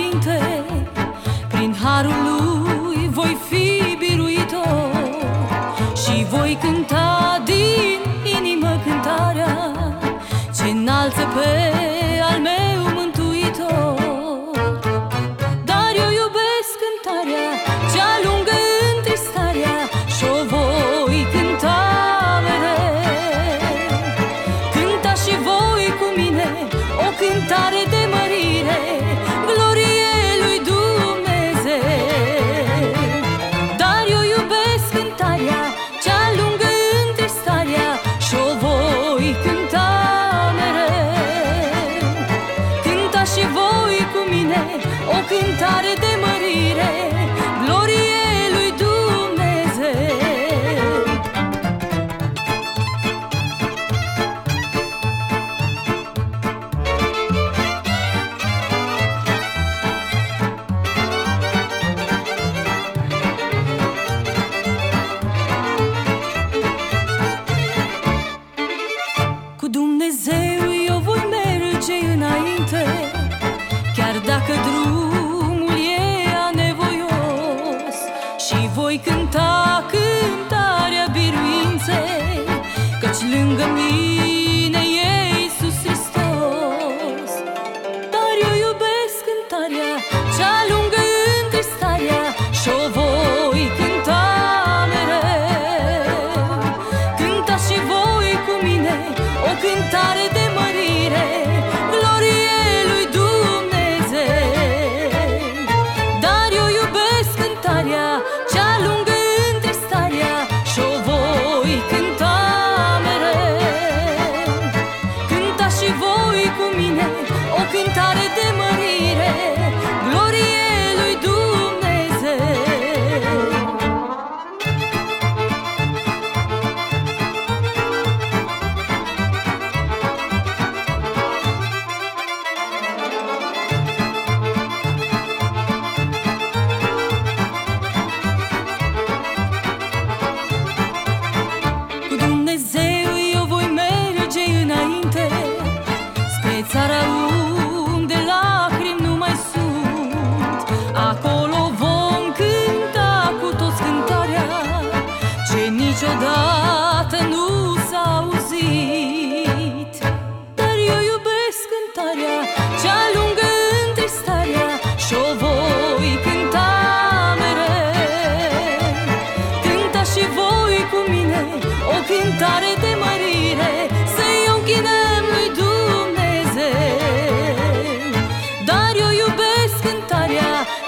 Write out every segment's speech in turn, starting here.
înainte Prin harul lui voi fi biruitor. Și voi cânta din inimă cântarea ce înalță pe al meu mântuitor. Dar eu iubesc cântarea cea lungă întristarea Și-o voi cânta mereu. Cânta și voi cu mine o cântare de mărire cântare de mărire Glorie lui Dumnezeu. Cu Dumnezeu eu voi merge înainte Chiar dacă drumul lângă mine e Iisus Hristos. Dar eu iubesc cântarea cea lungă întristarea Și-o voi cânta mereu. Cânta și voi cu mine o cântare de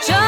这